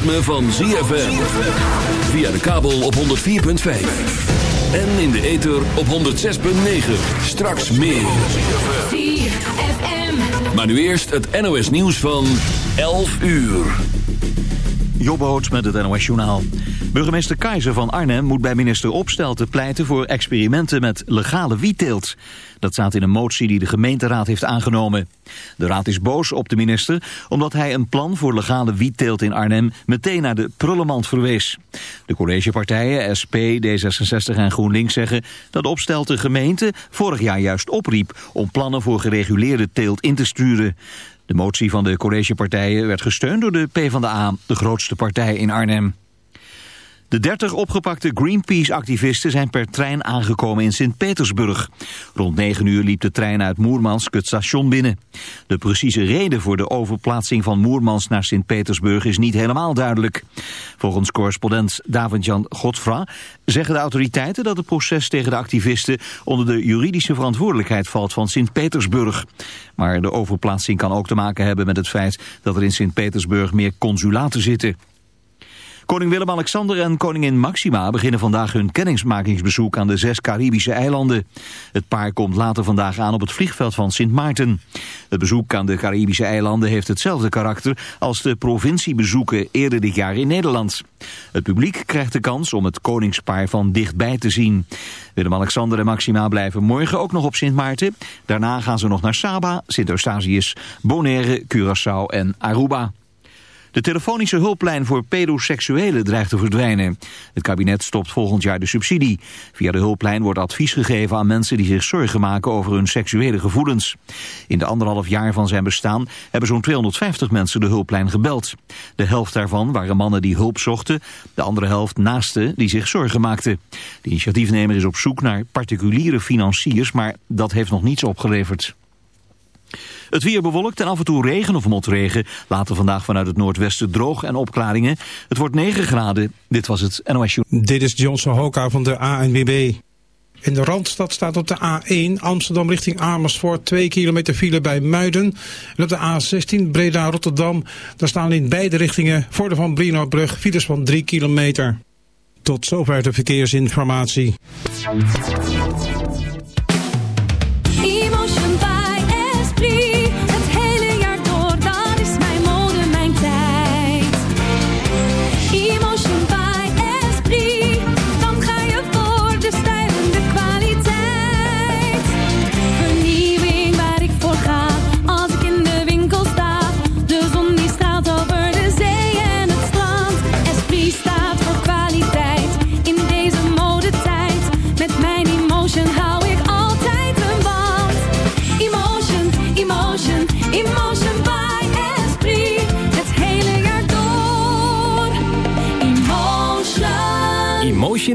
Ritme van ZFM. Via de kabel op 104.5. En in de ether op 106.9. Straks meer. ZFM. Maar nu eerst het NOS nieuws van 11 uur. Jobboot met het NOS Journaal. Burgemeester Keizer van Arnhem moet bij minister Opstelten pleiten voor experimenten met legale wietteelt. Dat staat in een motie die de gemeenteraad heeft aangenomen. De raad is boos op de minister omdat hij een plan voor legale wietteelt in Arnhem meteen naar de prullenmand verwees. De collegepartijen SP, D66 en GroenLinks zeggen dat Opstelten gemeente vorig jaar juist opriep om plannen voor gereguleerde teelt in te sturen. De motie van de collegepartijen werd gesteund door de PvdA, de grootste partij in Arnhem. De 30 opgepakte Greenpeace-activisten zijn per trein aangekomen in Sint-Petersburg. Rond 9 uur liep de trein uit Moermansk het station binnen. De precieze reden voor de overplaatsing van Moermansk naar Sint-Petersburg is niet helemaal duidelijk. Volgens correspondent David-Jan Godfra zeggen de autoriteiten dat het proces tegen de activisten onder de juridische verantwoordelijkheid valt van Sint-Petersburg. Maar de overplaatsing kan ook te maken hebben met het feit dat er in Sint-Petersburg meer consulaten zitten. Koning Willem-Alexander en koningin Maxima beginnen vandaag hun kennismakingsbezoek aan de zes Caribische eilanden. Het paar komt later vandaag aan op het vliegveld van Sint Maarten. Het bezoek aan de Caribische eilanden heeft hetzelfde karakter als de provinciebezoeken eerder dit jaar in Nederland. Het publiek krijgt de kans om het koningspaar van dichtbij te zien. Willem-Alexander en Maxima blijven morgen ook nog op Sint Maarten. Daarna gaan ze nog naar Saba, Sint Eustatius, Bonaire, Curaçao en Aruba. De telefonische hulplijn voor pedoseksuelen dreigt te verdwijnen. Het kabinet stopt volgend jaar de subsidie. Via de hulplijn wordt advies gegeven aan mensen die zich zorgen maken over hun seksuele gevoelens. In de anderhalf jaar van zijn bestaan hebben zo'n 250 mensen de hulplijn gebeld. De helft daarvan waren mannen die hulp zochten, de andere helft naasten die zich zorgen maakten. De initiatiefnemer is op zoek naar particuliere financiers, maar dat heeft nog niets opgeleverd. Het weer bewolkt en af en toe regen of motregen. Later vandaag vanuit het noordwesten droog en opklaringen. Het wordt 9 graden. Dit was het NOS. Dit is Johnson Hoka van de ANWB. In de Randstad staat op de A1 Amsterdam richting Amersfoort 2 kilometer file bij Muiden. En op de A16 Breda-Rotterdam. Daar staan in beide richtingen voor de Van Brinobrug files van 3 kilometer. Tot zover de verkeersinformatie.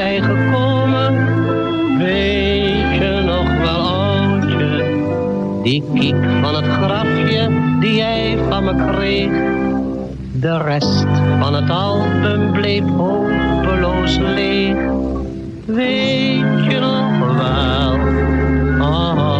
één kiek bijgekomen. Weet je nog wel, oudje? Die kiek van het grafje die jij van me kreeg. De rest van het album bleef hopeloos leeg. Weet je nog wel, oudje?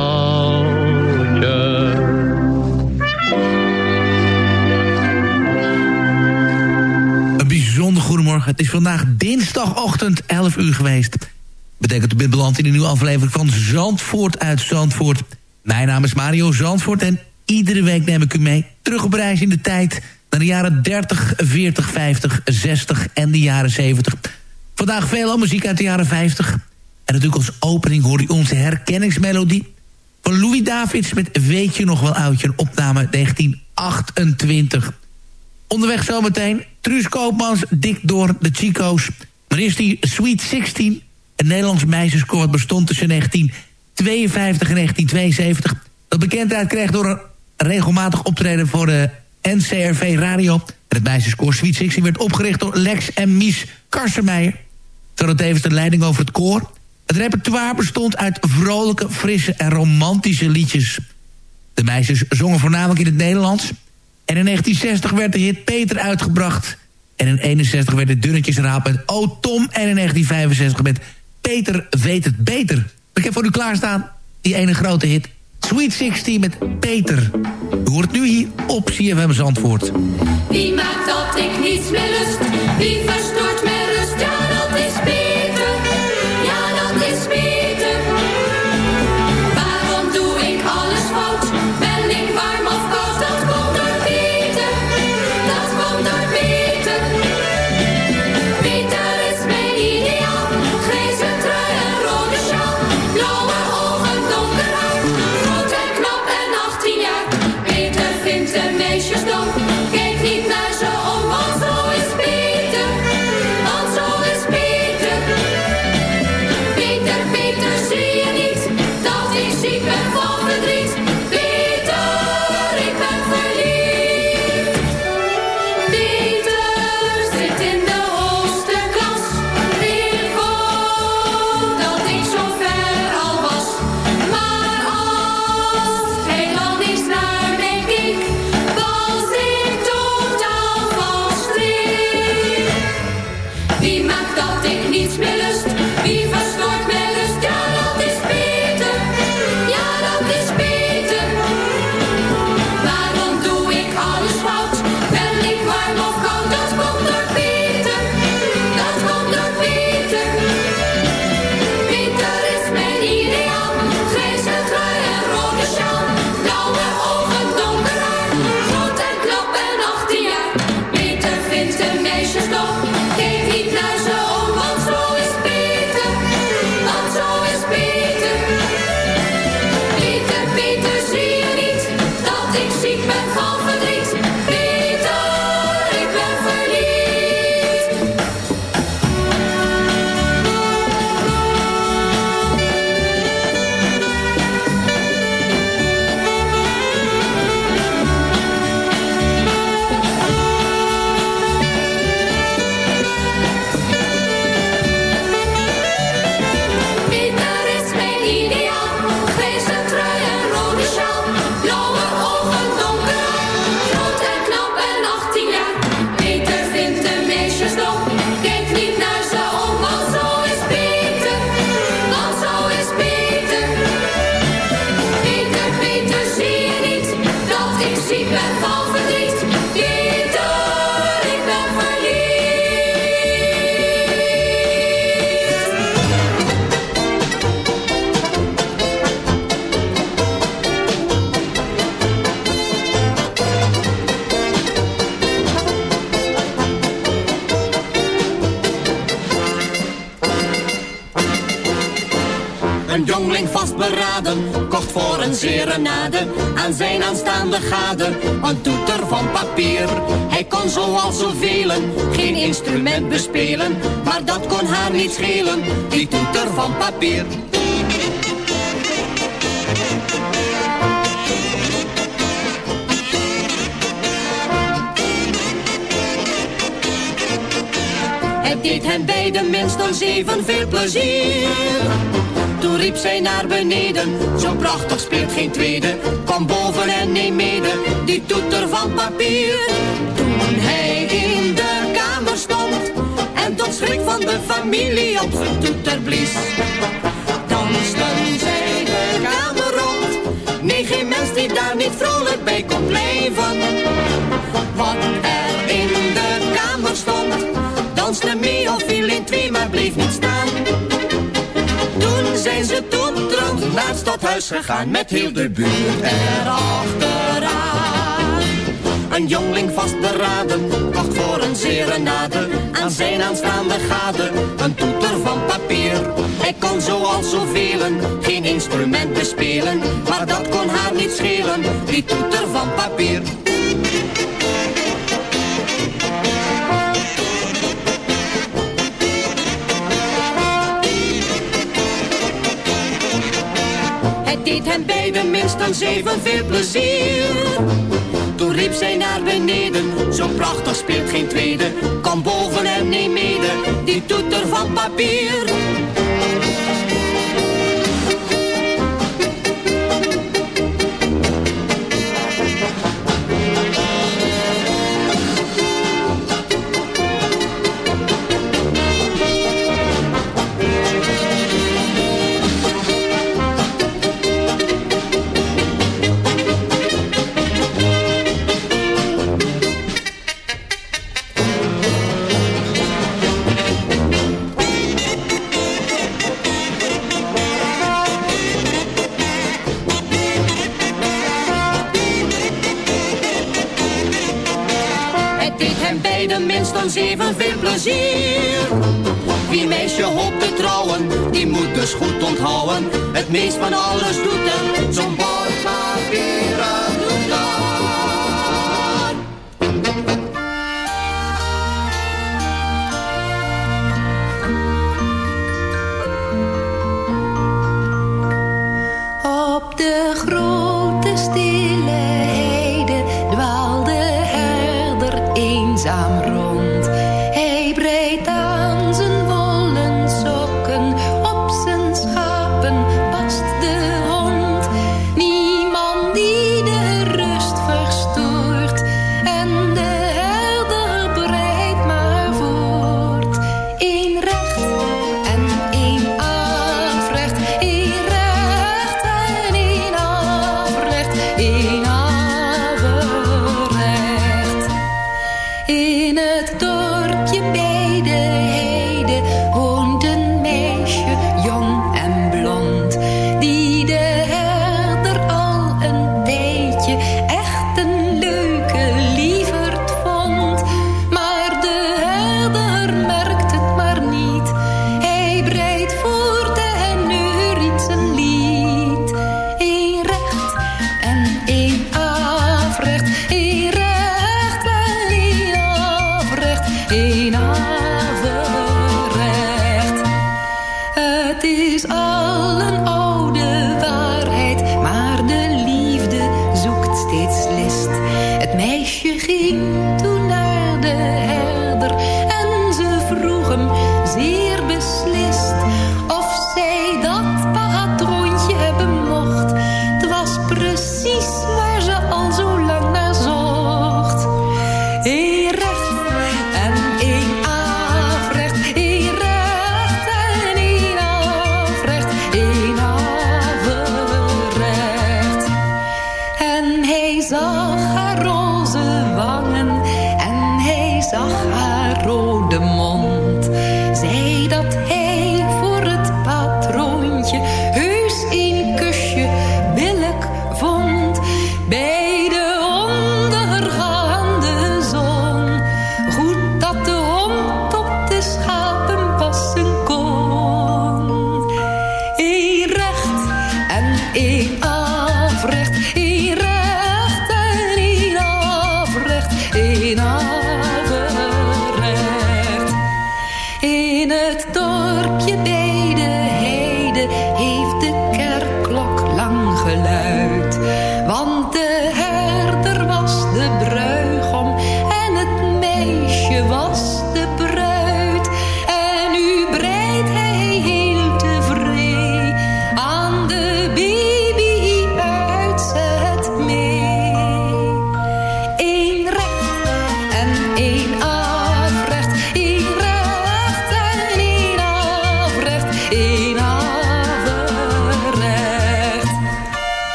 Het is vandaag dinsdagochtend 11 uur geweest. Betekent u bent beland in een nieuwe aflevering van Zandvoort uit Zandvoort. Mijn naam is Mario Zandvoort en iedere week neem ik u mee... terug op reis in de tijd naar de jaren 30, 40, 50, 60 en de jaren 70. Vandaag veel muziek uit de jaren 50. En natuurlijk als opening hoor u onze herkenningsmelodie... van Louis Davids met Weet je nog wel oudje, een opname 1928... Onderweg zometeen Truus Koopmans, Dick Door, de Chico's. Maar eerst die Sweet 16. Een Nederlands meisjeskoor bestond tussen 1952 en 1972. Dat bekendheid kreeg door een regelmatig optreden voor de NCRV Radio. Het meisjeskoor Sweet 16 werd opgericht door Lex en Mies Karsemeijer. Ze hadden tevens de leiding over het koor. Het repertoire bestond uit vrolijke, frisse en romantische liedjes. De meisjes zongen voornamelijk in het Nederlands... En in 1960 werd de hit Peter uitgebracht. En in 61 werd het Dunnetjesraad met O Tom. En in 1965 met Peter weet het beter. Ik heb voor u klaarstaan die ene grote hit. Sweet 16 met Peter. U hoort nu hier op CFM Zandvoort. Wie maakt dat ik niets meer lust? Wie verstoort mijn rust? Ja, dat is Peter. Kocht voor een serenade aan zijn aanstaande gade een toeter van papier. Hij kon zoals zoveel geen instrument bespelen, maar dat kon haar niet schelen, die toeter van papier. Hen beiden minstens even veel plezier. Toen riep zij naar beneden, zo prachtig speelt geen tweede. Kom boven en neem mede, die toeter van papier. Toen hij in de kamer stond, en tot schrik van de familie op zijn toeter blies. Dansten zij de kamer rond, nee geen mens die daar niet vrolijk bij kon blijven. Wat er bleef niet staan. Toen zijn ze toeterend naar het stadhuis gegaan met heel de buurt erachteraan. Een jongling vastberaden, kocht voor een serenade aan zijn aanstaande gade. Een toeter van papier, hij kon zoals zoveel geen instrument bespelen. Maar dat kon haar niet schelen, die toeter van papier. Deed hen beiden minstens even veel plezier. Toen riep zij naar beneden, zo prachtig speelt geen tweede. Kom boven en neem mede, die toeter van papier. Het deed hem beiden minstens evenveel plezier. Wie meisje hoopt te trouwen, die moet dus goed onthouden. Het meest van alles doet hem zo'n bordpapieren toeter.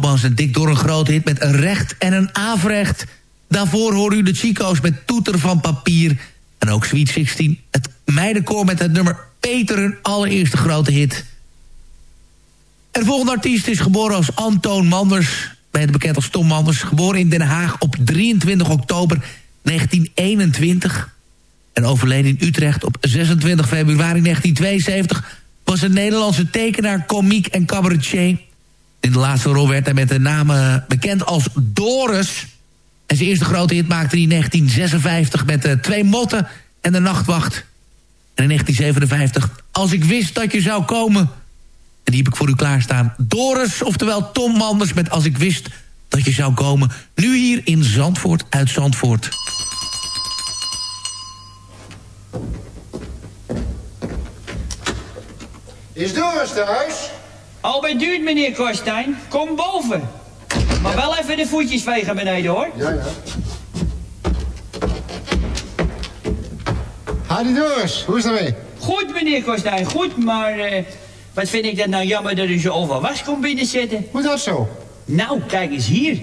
Koopmans en Dick door een grote hit met een recht en een afrecht. Daarvoor hoorde u de Chico's met Toeter van Papier. En ook Sweet 16, het meidenkoor met het nummer Peter, hun allereerste grote hit. En de volgende artiest is geboren als Antoon Manders. Beter bekend als Tom Manders. Geboren in Den Haag op 23 oktober 1921. En overleden in Utrecht op 26 februari 1972... was een Nederlandse tekenaar, komiek en cabaretier. In de laatste rol werd hij met de naam bekend als Doris. En zijn eerste grote hit maakte hij in 1956 met de Twee Motten en de Nachtwacht. En in 1957, Als ik wist dat je zou komen... En die heb ik voor u klaarstaan. Doris, oftewel Tom Manders met Als ik wist dat je zou komen. Nu hier in Zandvoort uit Zandvoort. Is Doris thuis? Al bij duurt, meneer Korstijn. Kom boven. Maar wel even de voetjes vegen beneden, hoor. Ja, ja. Hadi Doris, hoe is het ermee? Goed, meneer Korstijn, goed, maar... eh, wat vind ik dat nou jammer dat u zo overwas komt binnenzitten. Hoe dat zo? Nou, kijk eens hier.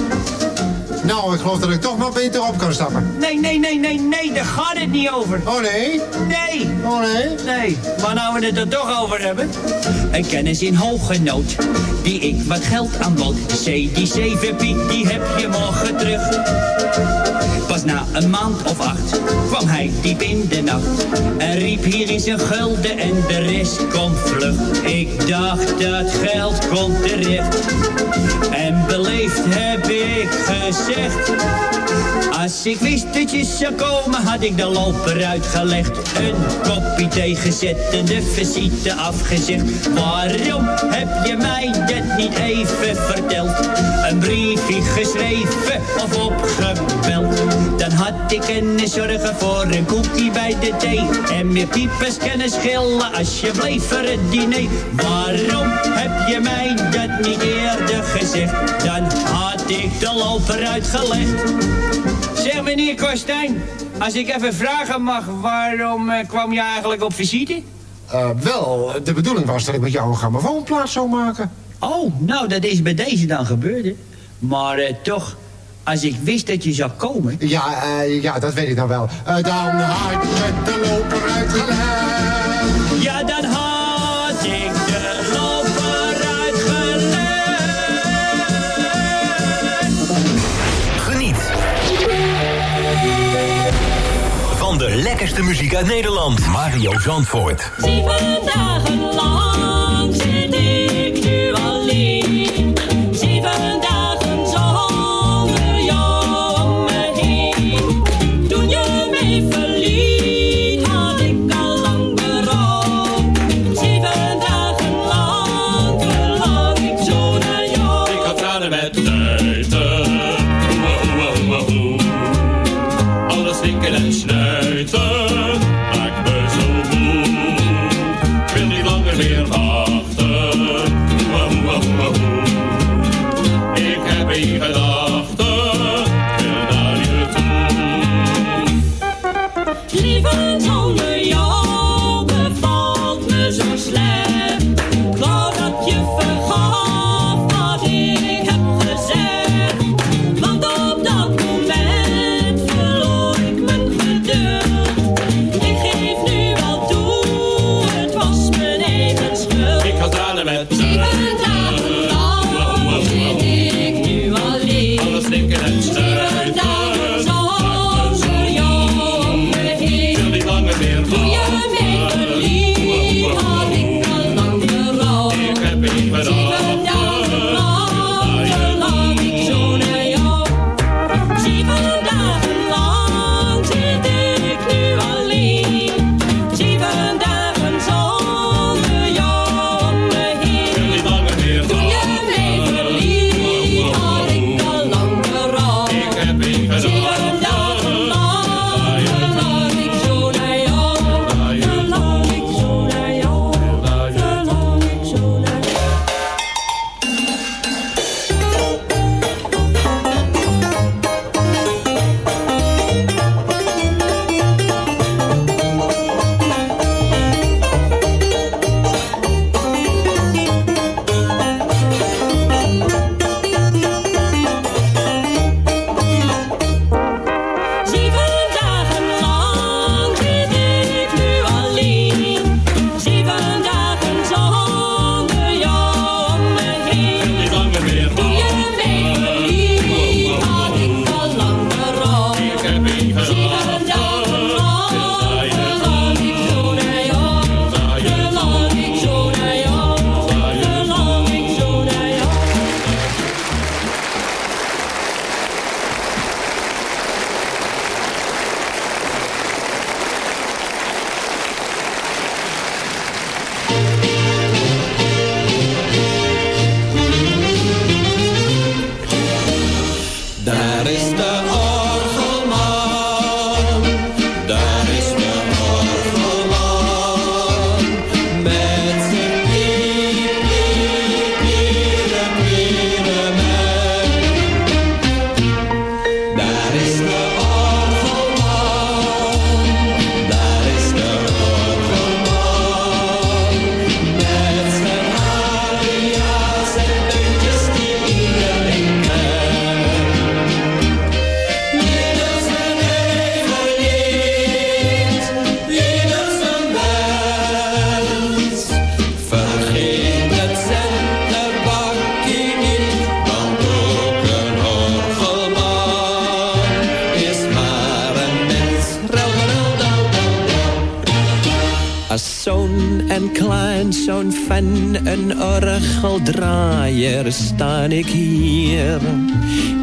Nou, ik geloof dat ik toch maar beter op kan stappen. Nee, nee, nee, nee, nee, daar gaat het niet over. Oh nee? Nee. Oh nee? Nee, maar nou we het er toch over hebben. Een kennis in hoge nood, die ik wat geld aanbood. C, die zeven piek, die heb je morgen terug. Pas na een maand of acht kwam hij diep in de nacht. En riep hier is een gulden en de rest komt vlug. Ik dacht dat geld komt terecht. En beleefd heb ik gezegd. Als ik wist dat je zou komen, had ik de loper uitgelegd. Een kopje thee gezet en de visite afgezegd. Waarom heb je mij dat niet even verteld? Een briefje geschreven of opgebeld. Ik kunnen zorgen voor een koekie bij de thee. En meer piepers kunnen schillen als je bleef voor het diner. Waarom heb je mij dat niet eerder gezegd? Dan had ik de loper uitgelegd. Zeg meneer Kostijn, als ik even vragen mag, waarom eh, kwam je eigenlijk op visite? Eh, wel, de bedoeling was dat ik met jou een grammofoonplaat zou maken. Oh, nou dat is bij deze dan gebeurd, hè? Maar eh, toch, als ik wist dat je zou komen... Ja, eh, ja, dat weet ik dan wel. Eh, dan had ik de loper uitgelegd. Ja, dan had ik de loper uitgelegd. Geniet van de lekkerste muziek uit Nederland. Mario Zandvoort. Zeven dagen lang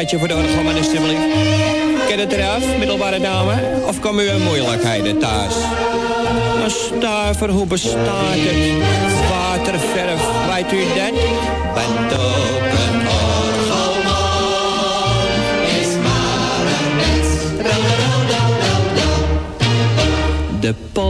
gaatje voor de van meneer Ken het eraf, middelbare dame? Of komen u in moeilijkheden thuis? Een stuiver, hoe bestaat het? Waterverf, weet u dat? Bent ook een orgelman, is maar een mens. De pol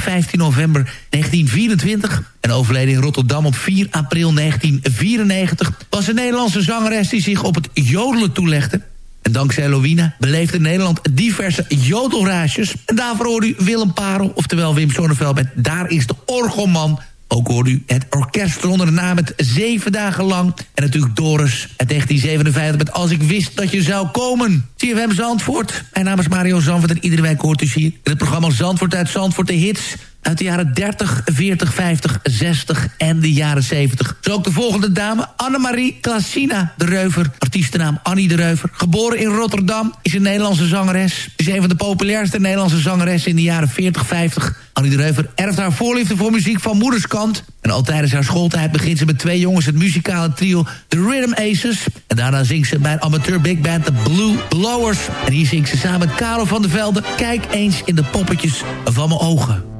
15 november 1924 en overleden in Rotterdam op 4 april 1994... was een Nederlandse zangeres die zich op het jodelen toelegde. En dankzij Lovina beleefde Nederland diverse jodelraasjes. En daarvoor hoorde u Willem Parel, oftewel Wim Sonneveld... met Daar is de Orgelman ook hoorde u het orkest onder de naam het Zeven Dagen Lang. En natuurlijk Doris het 1957 met Als ik wist dat je zou komen. CFM Zandvoort. Mijn naam is Mario Zandvoort en iedereen week hoort u hier... in het programma Zandvoort uit Zandvoort de hits uit de jaren 30, 40, 50, 60 en de jaren 70. Zo ook de volgende dame, Annemarie Klasina de Reuver. Artiestennaam Annie de Reuver. Geboren in Rotterdam, is een Nederlandse zangeres. Is een van de populairste Nederlandse zangeressen in de jaren 40, 50. Annie de Reuver erft haar voorliefde voor muziek van moederskant. En al tijdens haar schooltijd begint ze met twee jongens het muzikale trio The Rhythm Aces. En daarna zingt ze bij amateur big band The Blue Blowers. En hier zingt ze samen met Karel van der Velde. Kijk eens in de poppetjes van mijn ogen.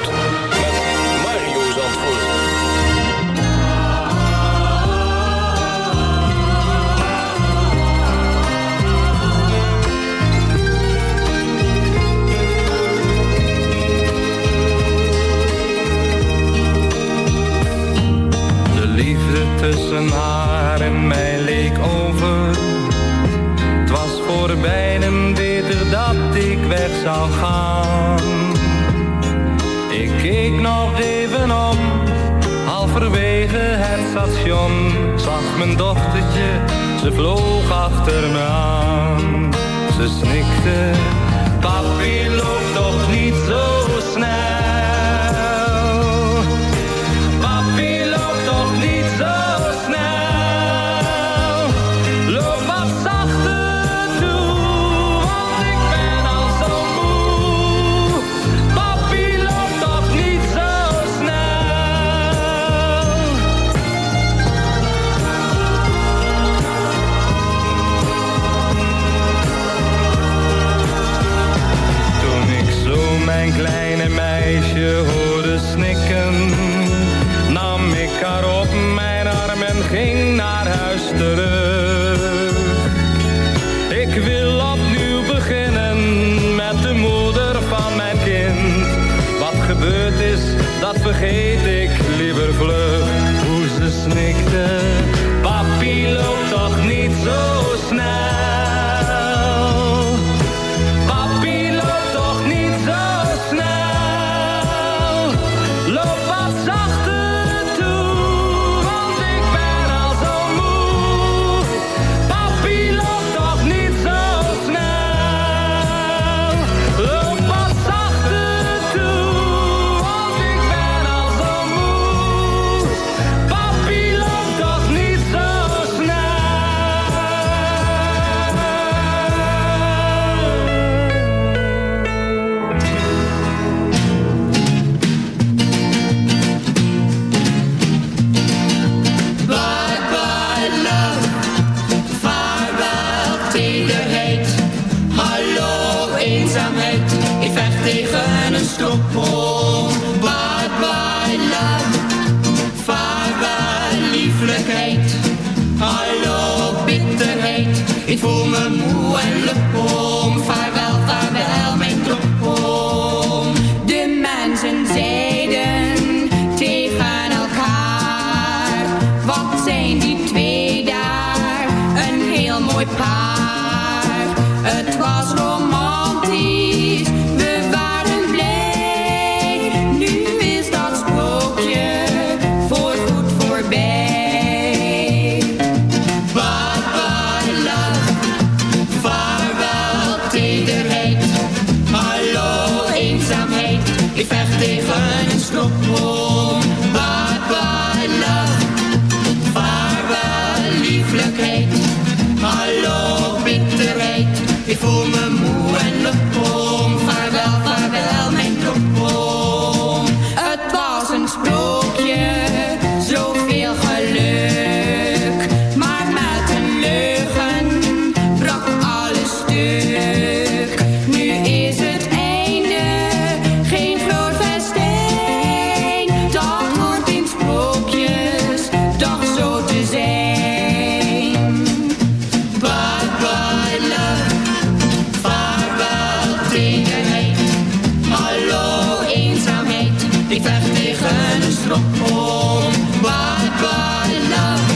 ik vecht tegen een stropom. Bye bye love,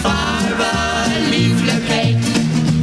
vaarwel lieflijkheid.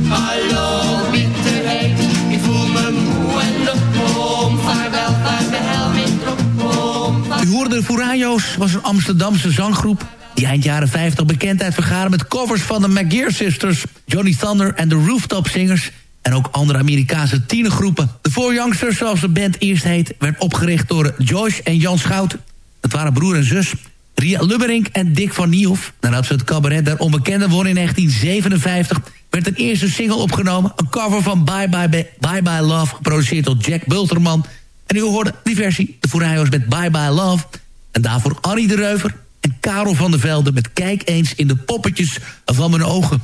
Hallo bitterheid, ik voel me moe en lukom. Vaarwel, vaarwel mijn tropom. U hoorde de Furayo's, was een Amsterdamse zanggroep... die eind jaren 50 bekendheid vergaren met covers van de McGear Sisters... Johnny Thunder en de Rooftop Singers... en ook andere Amerikaanse tienergroepen. De Four Youngsters, zoals de band eerst heet... werd opgericht door Joyce en Jan Schout. Het waren broer en zus. Ria Lubberink en Dick van Niehoff. Nadat ze het cabaret der onbekende won in 1957... werd een eerste single opgenomen. Een cover van Bye Bye, Bye, Bye, Bye Love... geproduceerd door Jack Bulterman... En u hoorde die versie, de Furayo's met Bye Bye Love. En daarvoor Annie de Reuver en Karel van der Velde... met Kijk eens in de poppetjes van mijn ogen.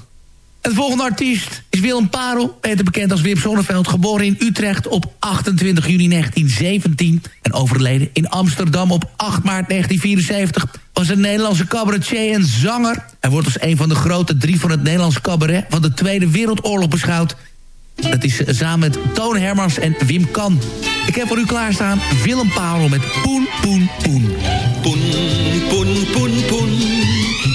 De volgende artiest is Willem Parel, beter bekend als Wim Sonneveld... geboren in Utrecht op 28 juni 1917... en overleden in Amsterdam op 8 maart 1974... was een Nederlandse cabaretier en zanger. Hij wordt als een van de grote drie van het Nederlandse cabaret... van de Tweede Wereldoorlog beschouwd... Dat is samen met Toon Hermans en Wim Kan. Ik heb voor u klaarstaan Willem Parel met. Poen, poen, poen, poen.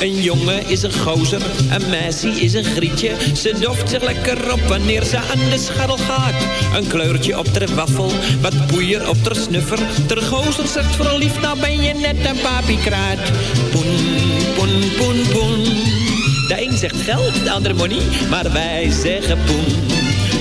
Een jongen is een gozer, een meisje is een grietje. Ze doft zich lekker op wanneer ze aan de scharrel gaat. Een kleurtje op ter waffel, wat poeier op ter snuffer. Ter gozer zegt voor lief, nou ben je net een papiekraat. Poen, poen, poen, poen. De een zegt geld, de ander money, maar wij zeggen poen.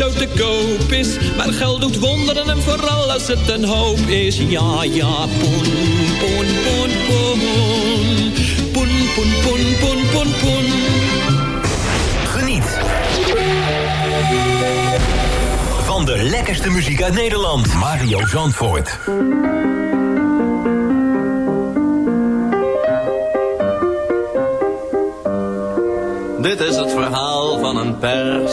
Zo te koop is. Maar geld doet wonderen en vooral als het een hoop is. Ja, ja, poen, poen, poen, poen. Poen, poen, poen, poen, poen, poen. Geniet. Van de lekkerste muziek uit Nederland. Mario Zandvoort. Dit is het verhaal van een pers.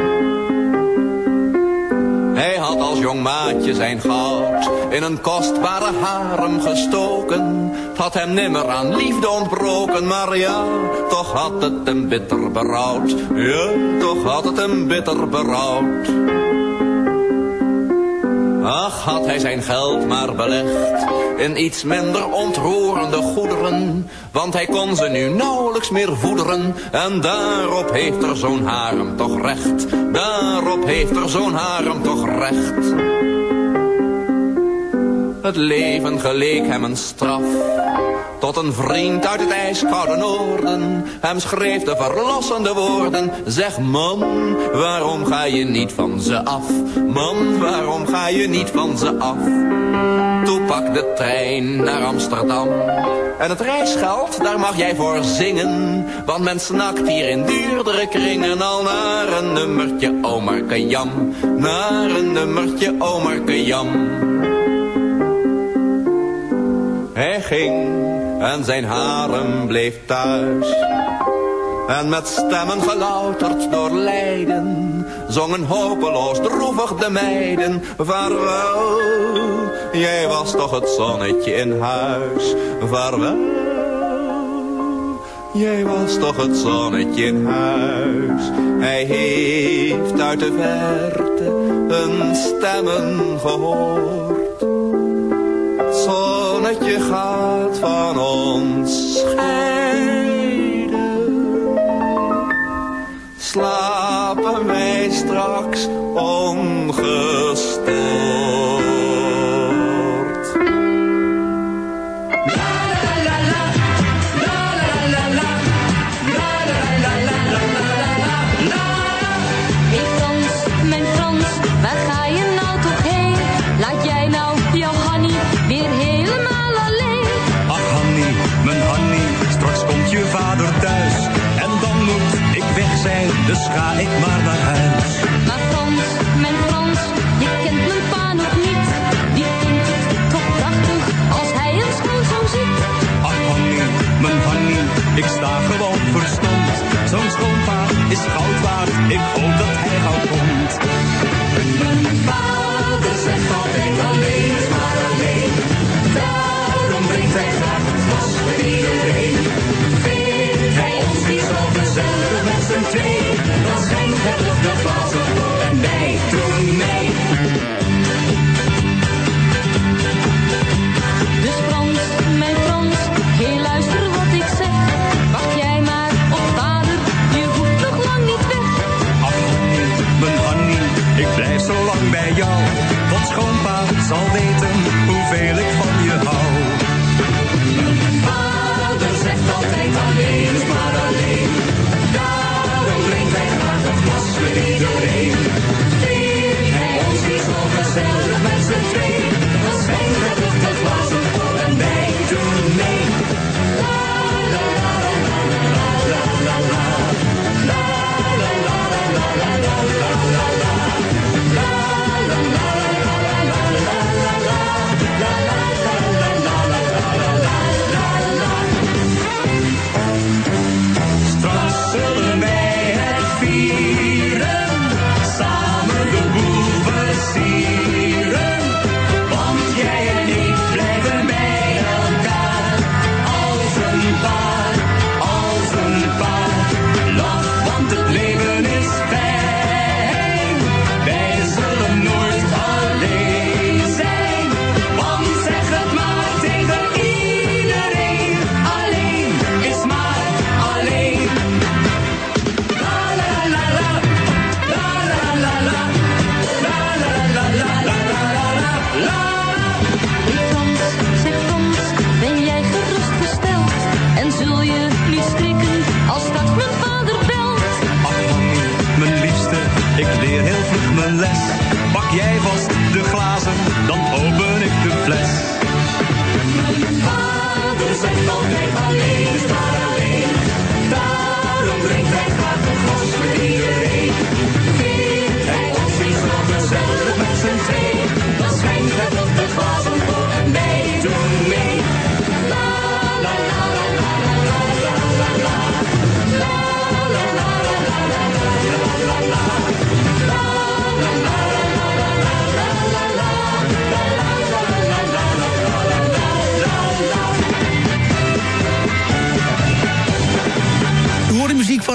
Hij had als jong maatje zijn goud in een kostbare harem gestoken. Had hem nimmer aan liefde ontbroken, maar ja, toch had het hem bitter berouwd. Ja, toch had het hem bitter berouwd. Ach, had hij zijn geld maar belegd in iets minder ontroerende goederen. Want hij kon ze nu nauwelijks meer voederen. En daarop heeft er zo'n harem toch recht. Daarop heeft er zo'n harem toch recht. Het leven geleek hem een straf. Tot een vriend uit het ijskoude noorden hem schreef de verlossende woorden. Zeg man, waarom ga je niet van ze af? Man, waarom ga je niet van ze af? Toen pak de trein naar Amsterdam. En het reisgeld, daar mag jij voor zingen. Want men snakt hier in duurdere kringen al naar een nummertje Omerke Jam. Naar een nummertje Omerke Jam. Hij ging en zijn harem bleef thuis. En met stemmen gelouterd door lijden, zongen hopeloos droevig de meiden. Vaarwel, jij was toch het zonnetje in huis. Vaarwel, jij was toch het zonnetje in huis. Hij heeft uit de verte een stemmen gehoord. Zonnetje gaat van ons scheiden. Straks ongestoord. Hey Frans, mijn Frans, waar ga je nou toch heen? Laat jij nou jouw Hanny weer helemaal alleen? Ach Hanny, mijn Hanny, straks komt je vader thuis. En dan moet ik weg zijn, dus ga ik maar ik sta gewoon verstomd. Zo'n schoonpa is goud waard, ik hoop dat hij gauw komt. Mijn vader zegt altijd alleen is maar alleen. Daarom brengt hij graag was met iedereen. Vindt hij ons niet zo gezellig met z'n twee, dan schenkt het lucht nog zo lang bij jou. Tot schoonpa zal weten hoeveel ik van je hou.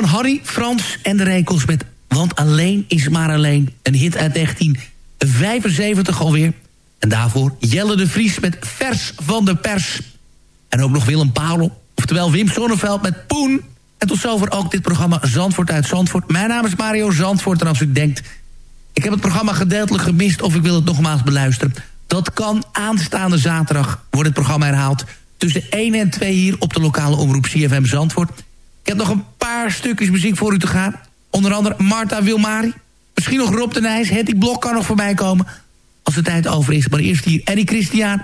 Harry, Frans en de Rekels met Want Alleen is maar alleen. Een hit uit 1975 alweer. En daarvoor Jelle de Vries met Vers van de Pers. En ook nog Willem Pauwel, oftewel Wim Sonneveld met Poen. En tot zover ook dit programma Zandvoort uit Zandvoort. Mijn naam is Mario Zandvoort en als u denkt... ik heb het programma gedeeltelijk gemist of ik wil het nogmaals beluisteren... dat kan aanstaande zaterdag wordt het programma herhaald... tussen 1 en 2 hier op de lokale omroep CFM Zandvoort... Ik heb nog een paar stukjes muziek voor u te gaan. Onder andere Marta Wilmari. Misschien nog Rob de Nijs. Hetty Blok kan nog voorbij komen. Als de tijd over is. Maar eerst hier Eddie Christian.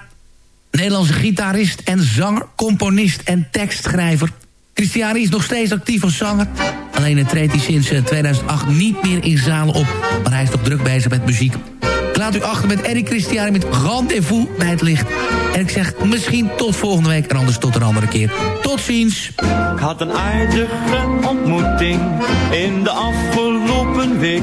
Nederlandse gitarist en zanger, componist en tekstschrijver. Christian is nog steeds actief als zanger. Alleen treedt hij sinds eh, 2008 niet meer in zalen op. Maar hij is nog druk bezig met muziek. Laat u achter met Eddie Christiani met Rendezvous bij het licht. En ik zeg misschien tot volgende week en anders tot een andere keer. Tot ziens. Ik had een aardige ontmoeting in de afgelopen week.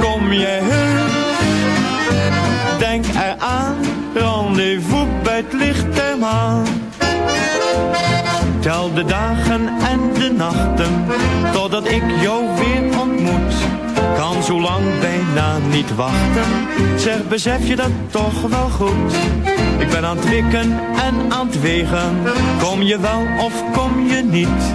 Kom jij heus? Denk eraan. Rendezvous bij het licht der maan. Tel de dagen en de nachten, totdat ik jou weer ontmoet. Kan zo lang bijna niet wachten, zeg besef je dat toch wel goed. Ik ben aan het wikken en aan het wegen, kom je wel of kom je niet?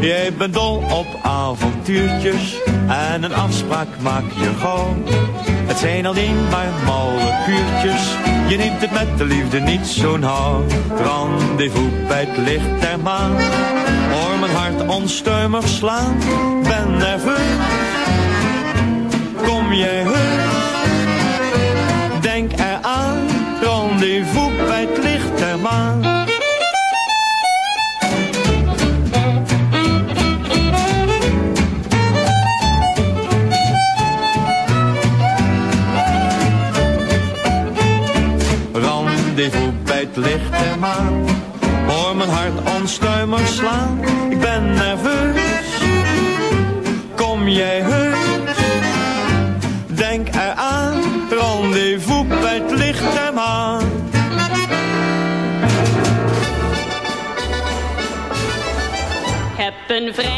jij bent dol op avontuurtjes en een afspraak maak je gauw. Het zijn alleen maar malle kuurtjes, je neemt het met de liefde niet zo nauw. Rendezvous bij het licht der maan, hoor mijn hart onstuimig slaan. Ben nerveus, kom jij? Rendezvous bij het licht der maan. Hoor mijn hart onstuimig slaan. Ik ben nerveus. Kom jij heus? Denk eraan. Rendezvous bij het licht der maan. Heb een vrijer,